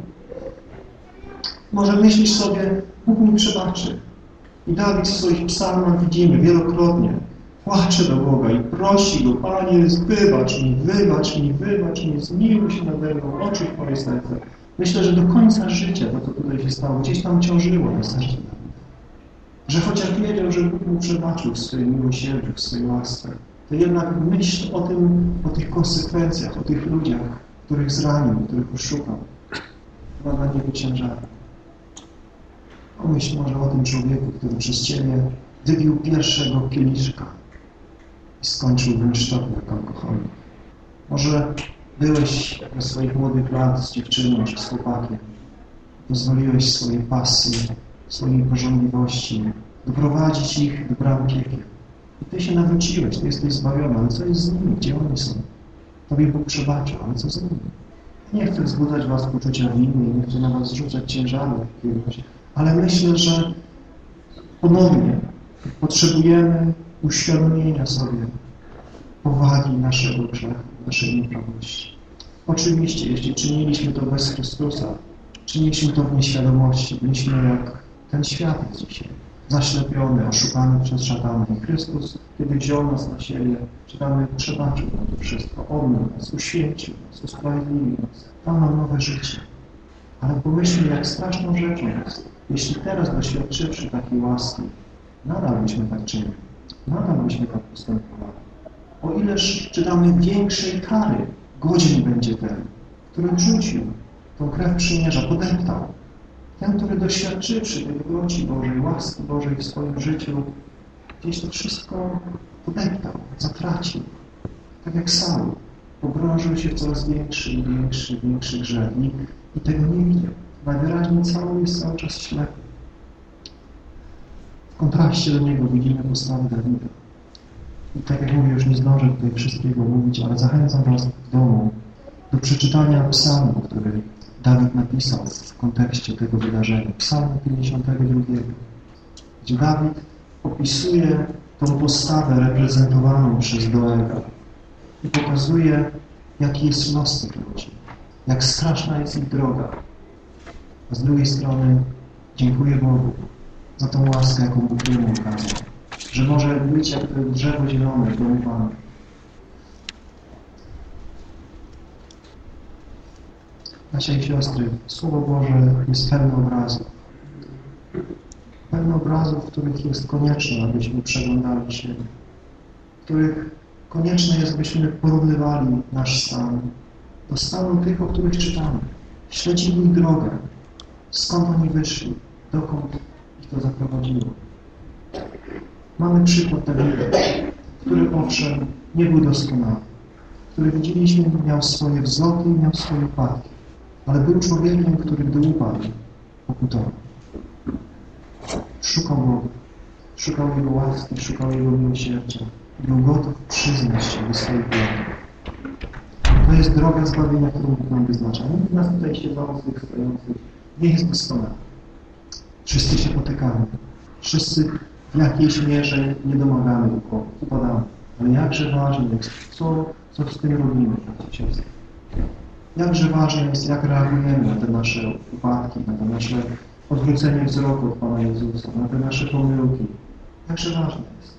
Może myślisz sobie, Bóg mi przebaczy. I Dawid w swoich psalmach widzimy wielokrotnie, płacze do Boga i prosi Go, Panie, wybacz mi, wybacz mi, wybacz mi, zmiłuj się nade mną, oczy Twoje serce. Myślę, że do końca życia to, co tutaj się stało, gdzieś tam ciążyło na sercu. Że chociaż wiedział, że Bóg mu przebaczył w swoim miłosierdziu, w swojej łasce, to jednak myśl o tym, o tych konsekwencjach, o tych ludziach, których zranił, których oszukał, chyba dla niego ciężarem. Pomyśl może o tym człowieku, który przez Ciebie wybił pierwszego kieliszka i skończył wynsztopnik alkoholu. Może byłeś na swoich młodych lat z dziewczyną czy z chłopakiem. Pozwoliłeś swojej pasji, swojej pożądliwości doprowadzić ich do bram piekiel. I Ty się nawróciłeś, Ty jesteś zbawiony, ale co jest z nimi? Gdzie oni są? Tobie Bóg przebaczył, ale co z nimi? Nie chcę wzbudzać Was poczucia winy i nie chcę na Was zrzucać ciężaru jakiegoś, ale myślę, że ponownie potrzebujemy uświadomienia sobie powagi naszego grzechu, naszej nieprawości. Oczywiście, jeśli czyniliśmy to bez Chrystusa, czyniliśmy to w nieświadomości, byliśmy jak ten świat dzisiaj, zaślepiony, oszukany przez szatana. I Chrystus, kiedy wziął nas na siebie, czytamy, przebaczył nam to wszystko, omył nas, uświęcił nas, usprawiedliwił nas, dał nam nowe życie. Ale pomyślmy, jak straszną rzeczą jest, jeśli teraz doświadczywszy takiej łaski, nadal byśmy tak czynili, nadal byśmy tak postępowali. O ileż czytamy większej kary, godzin będzie ten, który wrzucił tą krew przymierza, podeptał. Ten, który doświadczywszy tej dobroci Bożej, łaski Bożej w swoim życiu, gdzieś to wszystko podeptał, zatracił. Tak jak Saul, pogrążył się w coraz większy większy, większy grzech i, i tego nie widział. Najwyraźniej cały jest cały czas ślepy. W kontraście do niego widzimy postawę Dawida. I tak jak mówię, już nie zdążę tutaj wszystkiego mówić, ale zachęcam Was w domu do przeczytania psalmu, który Dawid napisał w kontekście tego wydarzenia. Psalmu 52, gdzie Dawid opisuje tą postawę reprezentowaną przez Doega i pokazuje, jaki jest los tych ludzi, jak straszna jest ich droga. A z drugiej strony dziękuję Bogu za tą łaskę, jaką Bóg mu okazał, że może być jak drzewo zielone w domu Pana. Bracia siostry, Słowo Boże jest pełne obrazów. Pełne obrazów, których jest konieczne, abyśmy przeglądali się, których konieczne jest, abyśmy porównywali nasz stan do stanu tych, o których czytamy. Śledzili drogę, skąd oni wyszli, dokąd ich to zaprowadziło. Mamy przykład Dawida, który owszem nie był doskonały, który widzieliśmy miał swoje wzloty i miał swoje upadki, ale był człowiekiem, który gdy upadł, pokutował. Szukał Boga, szukał Jego łaski, szukał Jego miłosierdzia. Był gotów przyznać się do swoich błędów. To jest droga zbawienia, którą nam wyznacza. Nikt nas tutaj siedzących, stojących nie jest doskonały. Wszyscy się potykamy. Wszyscy w jakiejś mierze nie domagamy duchowo, upadamy. Ale jakże ważne jest, co, co z tym robimy, bracia. Jakże ważne jest, jak reagujemy na te nasze upadki, na te nasze odwrócenie wzroku od Pana Jezusa, na te nasze pomyłki. Jakże ważne jest.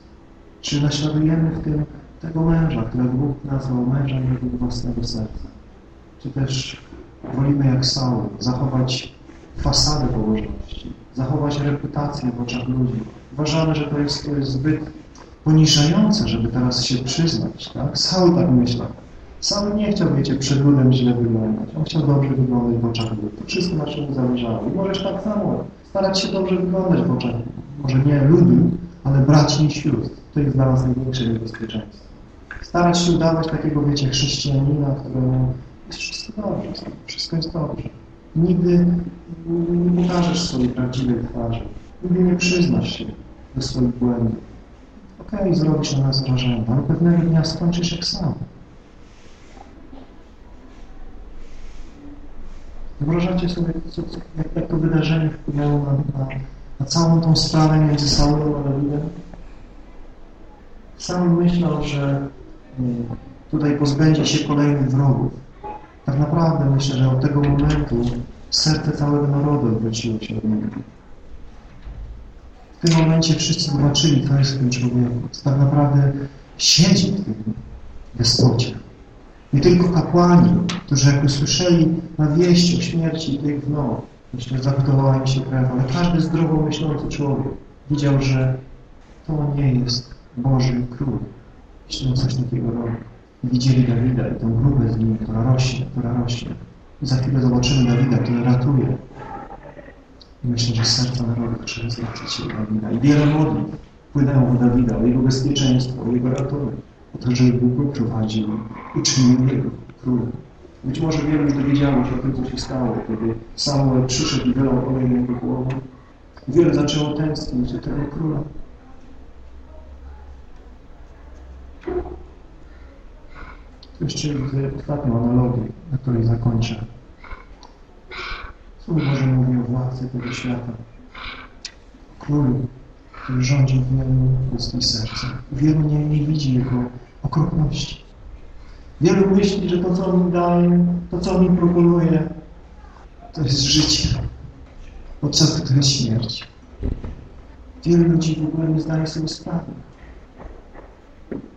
Czy naśladujemy w tym tego męża, którego Bóg nazwał mężem jego własnego serca? Czy też wolimy jak Saul zachować fasadę pobożności, zachować reputację w oczach ludzi. Uważamy, że to jest, to jest zbyt poniżające, żeby teraz się przyznać. Tak? Saul tak myślał. Saul nie chciał, wiecie, przed ludem źle wyglądać. On chciał dobrze wyglądać w oczach ludzi. To wszystko na czym zależało. I możesz tak samo starać się dobrze wyglądać w oczach, może nie ludu, ale braci i sióstr. To jest dla nas największe niebezpieczeństwo. Starać się udawać takiego, wiecie, chrześcijanina, któremu jest wszystko dobrze, wszystko jest dobrze. Nigdy nie pokażesz swojej prawdziwej twarzy. Nigdy nie przyznasz się do swoich błędów. Okej, okay, zrobisz na nas wrażenie, ale pewnego dnia skończysz jak sam. Wyobrażacie sobie, co, jak, jak, to wydarzenie wpłynęło na, na, na, całą tą sprawę między Saulem a Dawidem? Sam myślał, że tutaj pozbędzie się kolejnych wrogów. Tak naprawdę myślę, że od tego momentu serce całego narodu odwróciło się od niego. W tym momencie wszyscy zobaczyli, co jest w tym człowieku. Tak naprawdę siedzi w tym despocie. Nie tylko kapłani, którzy jak usłyszeli na wieść o śmierci tych no, myślę, zaktowała im się krew, ale każdy zdrowo myślący człowiek widział, że to nie jest Boży Król, jeśli on coś takiego robi. Widzieli Dawida i tę grupę z nim, która rośnie, która rośnie. I za chwilę zobaczymy Dawida, który ratuje. I myślę, że serca narodu zaczęły zwracać się Dawida. I wiele modlitw płynęło do Dawida, o jego bezpieczeństwo, o jego ratunek. O to, żeby Bóg prowadził i czynił jego królem. Być może wielu już dowiedziało się o tym, co się stało, kiedy Samuel przyszedł i wylał olej jego głowę. Wielu zaczęło tęsknić do tego króla. Jeszcze ostatnią analogię, na której zakończę. Słowo Boże mówi o władcy tego świata. Królu, który rządzi w wielu ludzkich sercach. Wielu nie, nie widzi Jego okropności. Wielu myśli, że to, co On daje, to, co On im proponuje, to jest życie. Podczas to jest śmierć. Wielu ludzi w ogóle nie zdaje sobie sprawy,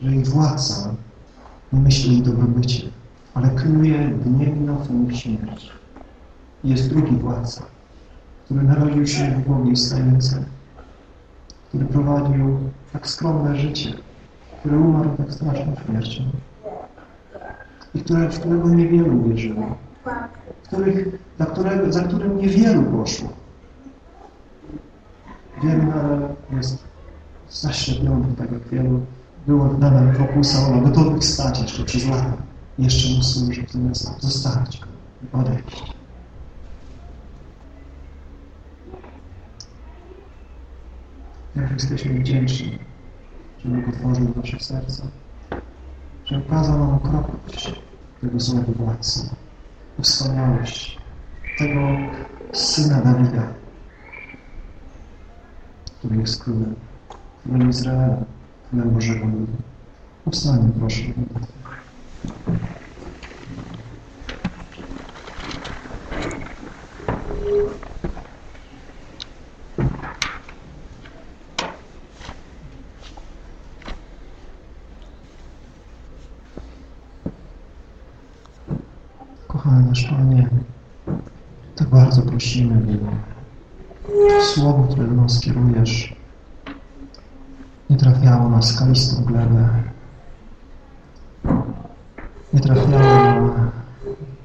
że ich władca myśli o ich dobrobycie, ale kryje gniew i nocą ich śmierć. Jest drugi władca, który narodził się w głowie stajence, który prowadził tak skromne życie, który umarł tak straszną śmiercią i które, w którego niewielu wierzyło, których, za, którego, za którym niewielu poszło. Wielu nadal jest zaślepionych, tak jak wielu było nadal wokół Saula, gotowych stać jeszcze przez lata, jeszcze mu służyć, zamiast zostawić go i odejść. Jak jesteśmy wdzięczni, że Bóg otworzył nasze serca, że okazał nam okropność tego złego władcy, wspaniałość tego Syna Dawida, który jest królem, królem Izraela, królem Bożego Ludu. Powstańmy proszę. Kochany nasz Panie, tak bardzo prosimy, by Słowo, które do nas kierujesz, trafiało na skalistą glebę, nie trafiało na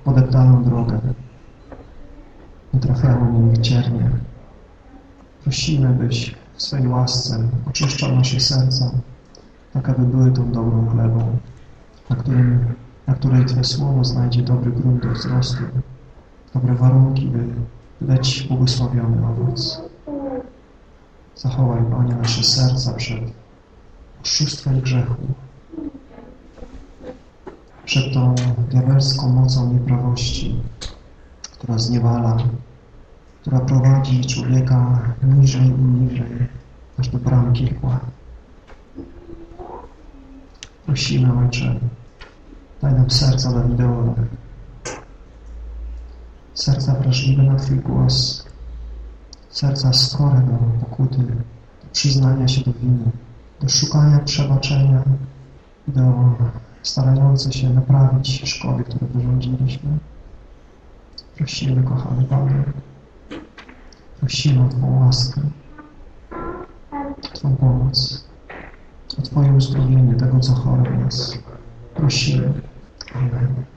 podeptaną drogę, nie trafiało ciernie. Prosimy, byś w swej łasce oczyszczał nasze serca, tak aby były tą dobrą glebą, na, którym, na której Twoje Słowo znajdzie dobry grunt do wzrostu, dobre warunki, by dać błogosławiony owoc. Zachowaj, Panie, nasze serca przed oszustwem grzechu, przed tą diabelską mocą nieprawości, która zniewala, która prowadzi człowieka niżej i niżej, aż do bramki kła. Prosimy, Ojcze, daj nam serca Dawidowe, serca wrażliwe na Twój głos, serca skore do pokuty, do przyznania się do winy, do szukania przebaczenia, do starające się naprawić szkody, które wyrządziliśmy. Prosimy, kochany Panie, prosimy o Twą łaskę, Twą pomoc, o Twoje uzdrowienie tego, co chore w nas. Prosimy. Amen.